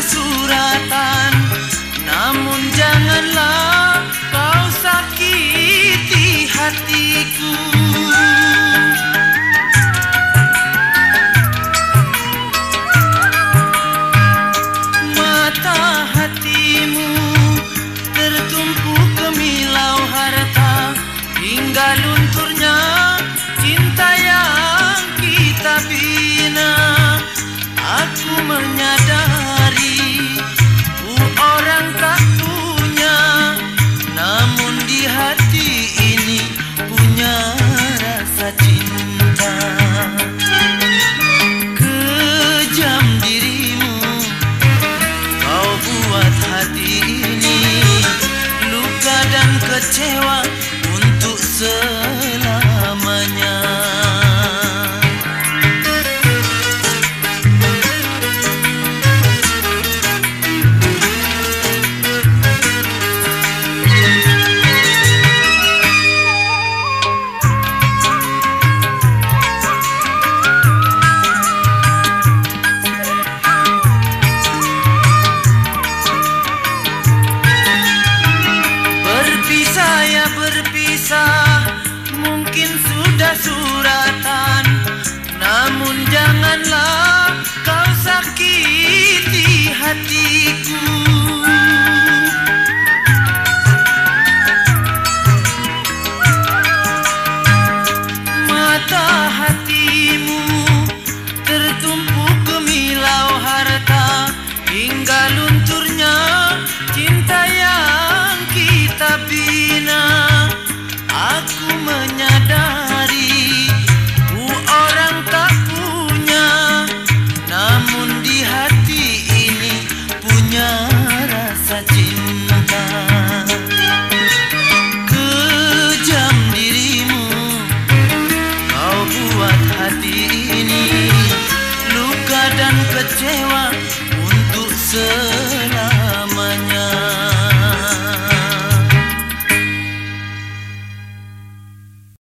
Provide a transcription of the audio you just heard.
suratan Namun janganlah kau sakiti hatiku. Mata hatimu tertumpu kemilau harta Hingga lunturnya kecewa untuk semua